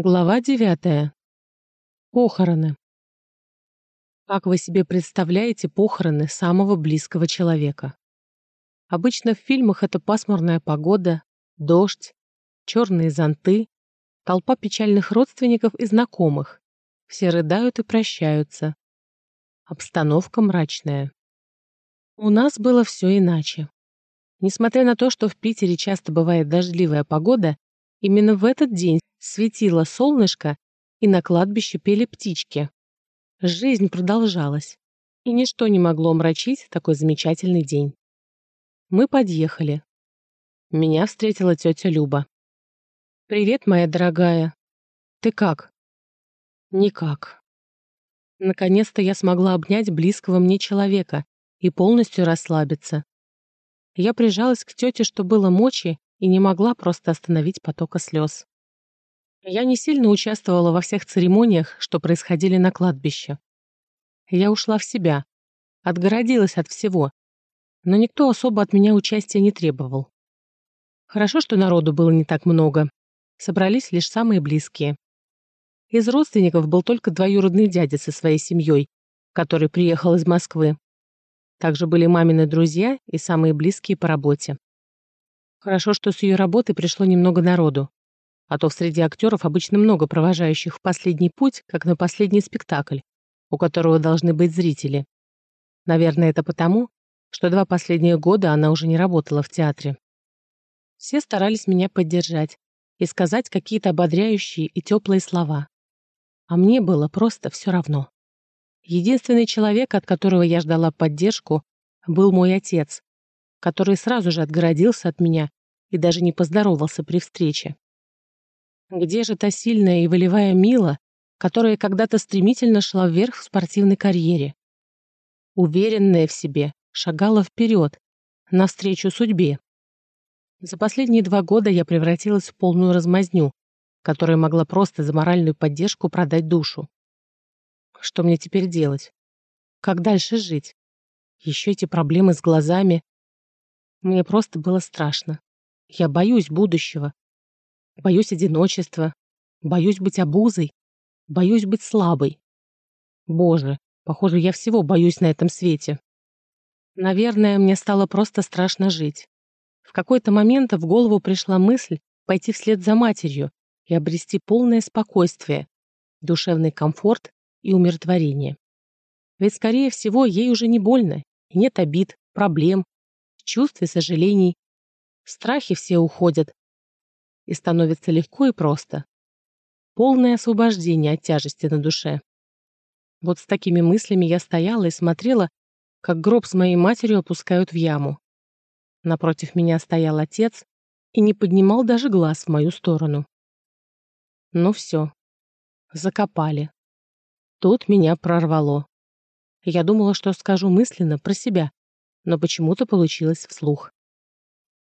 Глава девятая. Похороны. Как вы себе представляете похороны самого близкого человека? Обычно в фильмах это пасмурная погода, дождь, черные зонты, толпа печальных родственников и знакомых. Все рыдают и прощаются. Обстановка мрачная. У нас было все иначе. Несмотря на то, что в Питере часто бывает дождливая погода, именно в этот день Светило солнышко, и на кладбище пели птички. Жизнь продолжалась, и ничто не могло омрачить такой замечательный день. Мы подъехали. Меня встретила тетя Люба. «Привет, моя дорогая. Ты как?» «Никак». Наконец-то я смогла обнять близкого мне человека и полностью расслабиться. Я прижалась к тете, что было мочи, и не могла просто остановить потока слез. Я не сильно участвовала во всех церемониях, что происходили на кладбище. Я ушла в себя, отгородилась от всего, но никто особо от меня участия не требовал. Хорошо, что народу было не так много. Собрались лишь самые близкие. Из родственников был только двоюродный дядя со своей семьей, который приехал из Москвы. Также были мамины друзья и самые близкие по работе. Хорошо, что с ее работы пришло немного народу а то в среде актеров обычно много провожающих в последний путь, как на последний спектакль, у которого должны быть зрители. Наверное, это потому, что два последние года она уже не работала в театре. Все старались меня поддержать и сказать какие-то ободряющие и теплые слова. А мне было просто все равно. Единственный человек, от которого я ждала поддержку, был мой отец, который сразу же отгородился от меня и даже не поздоровался при встрече. Где же та сильная и волевая Мила, которая когда-то стремительно шла вверх в спортивной карьере? Уверенная в себе, шагала вперед, навстречу судьбе. За последние два года я превратилась в полную размазню, которая могла просто за моральную поддержку продать душу. Что мне теперь делать? Как дальше жить? Еще эти проблемы с глазами. Мне просто было страшно. Я боюсь будущего, Боюсь одиночества. Боюсь быть обузой. Боюсь быть слабой. Боже, похоже, я всего боюсь на этом свете. Наверное, мне стало просто страшно жить. В какой-то момент в голову пришла мысль пойти вслед за матерью и обрести полное спокойствие, душевный комфорт и умиротворение. Ведь, скорее всего, ей уже не больно, и нет обид, проблем, чувств и сожалений. Страхи все уходят, и становится легко и просто. Полное освобождение от тяжести на душе. Вот с такими мыслями я стояла и смотрела, как гроб с моей матерью опускают в яму. Напротив меня стоял отец и не поднимал даже глаз в мою сторону. Ну все, закопали. Тут меня прорвало. Я думала, что скажу мысленно про себя, но почему-то получилось вслух.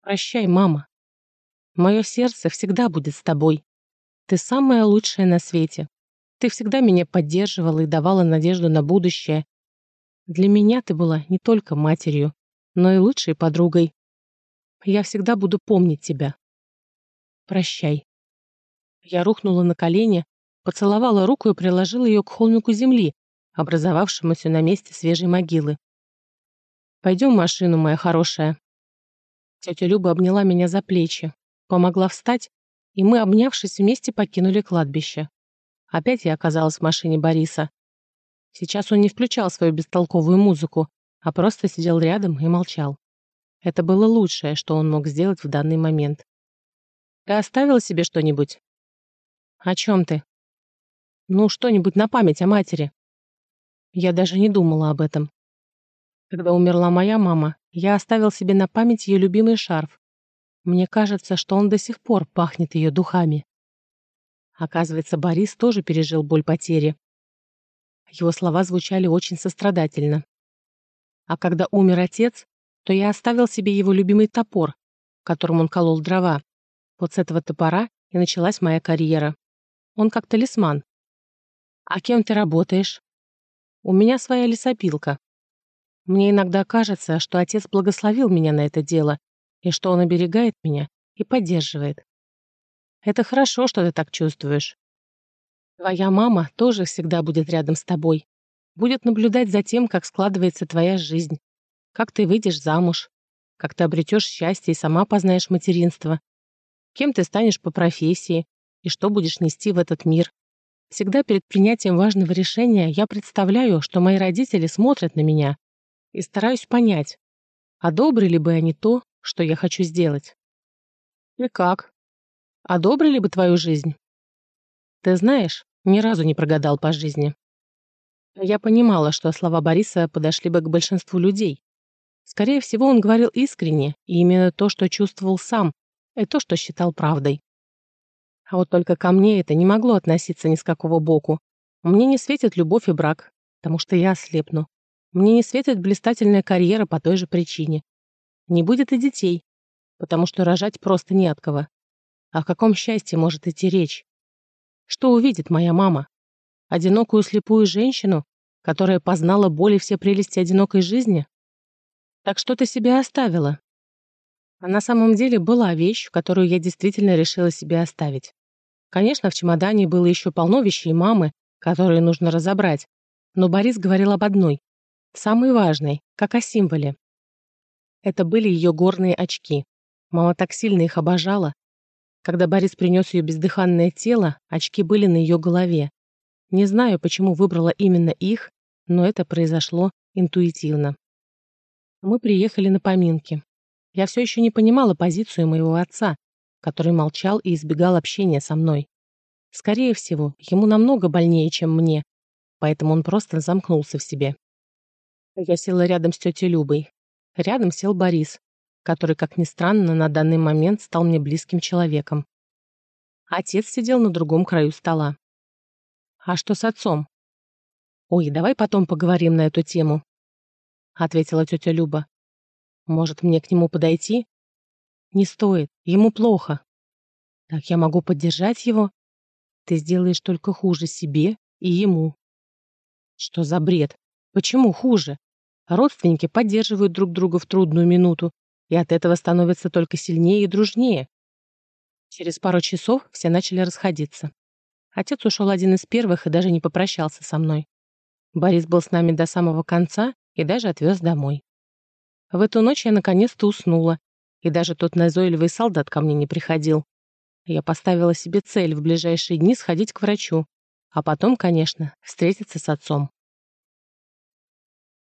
«Прощай, мама. Мое сердце всегда будет с тобой. Ты самая лучшая на свете. Ты всегда меня поддерживала и давала надежду на будущее. Для меня ты была не только матерью, но и лучшей подругой. Я всегда буду помнить тебя. Прощай. Я рухнула на колени, поцеловала руку и приложила ее к холмику земли, образовавшемуся на месте свежей могилы. «Пойдем в машину, моя хорошая». Тетя Люба обняла меня за плечи, помогла встать, и мы, обнявшись вместе, покинули кладбище. Опять я оказалась в машине Бориса. Сейчас он не включал свою бестолковую музыку, а просто сидел рядом и молчал. Это было лучшее, что он мог сделать в данный момент. «Ты оставил себе что-нибудь?» «О чем ты?» «Ну, что-нибудь на память о матери». Я даже не думала об этом. Когда умерла моя мама, я оставил себе на память ее любимый шарф, мне кажется, что он до сих пор пахнет ее духами. Оказывается, Борис тоже пережил боль потери. Его слова звучали очень сострадательно. А когда умер отец, то я оставил себе его любимый топор, которым он колол дрова. Вот с этого топора и началась моя карьера. Он как талисман. «А кем ты работаешь?» «У меня своя лесопилка. Мне иногда кажется, что отец благословил меня на это дело, и что он оберегает меня и поддерживает. Это хорошо, что ты так чувствуешь. Твоя мама тоже всегда будет рядом с тобой. Будет наблюдать за тем, как складывается твоя жизнь, как ты выйдешь замуж, как ты обретешь счастье и сама познаешь материнство, кем ты станешь по профессии и что будешь нести в этот мир. Всегда перед принятием важного решения я представляю, что мои родители смотрят на меня и стараюсь понять, одобрили бы они то, что я хочу сделать. И как? Одобрили бы твою жизнь? Ты знаешь, ни разу не прогадал по жизни. Я понимала, что слова Бориса подошли бы к большинству людей. Скорее всего, он говорил искренне, и именно то, что чувствовал сам, и то, что считал правдой. А вот только ко мне это не могло относиться ни с какого боку. Мне не светит любовь и брак, потому что я ослепну. Мне не светит блистательная карьера по той же причине. Не будет и детей, потому что рожать просто не от кого. О каком счастье может идти речь? Что увидит моя мама? Одинокую слепую женщину, которая познала боль и все прелести одинокой жизни? Так что ты себе оставила? А на самом деле была вещь, которую я действительно решила себе оставить. Конечно, в чемодане было еще полно вещей мамы, которые нужно разобрать, но Борис говорил об одной, самой важной, как о символе. Это были ее горные очки. Мама так сильно их обожала, когда Борис принес ее бездыханное тело, очки были на ее голове. Не знаю, почему выбрала именно их, но это произошло интуитивно. Мы приехали на поминки. Я все еще не понимала позицию моего отца, который молчал и избегал общения со мной. Скорее всего, ему намного больнее, чем мне, поэтому он просто замкнулся в себе. Я села рядом с тетей Любой. Рядом сел Борис, который, как ни странно, на данный момент стал мне близким человеком. Отец сидел на другом краю стола. «А что с отцом?» «Ой, давай потом поговорим на эту тему», — ответила тетя Люба. «Может, мне к нему подойти?» «Не стоит, ему плохо». «Так я могу поддержать его?» «Ты сделаешь только хуже себе и ему». «Что за бред? Почему хуже? Родственники поддерживают друг друга в трудную минуту, и от этого становятся только сильнее и дружнее. Через пару часов все начали расходиться. Отец ушел один из первых и даже не попрощался со мной. Борис был с нами до самого конца и даже отвез домой. В эту ночь я наконец-то уснула, и даже тот назойливый солдат ко мне не приходил. Я поставила себе цель в ближайшие дни сходить к врачу, а потом, конечно, встретиться с отцом.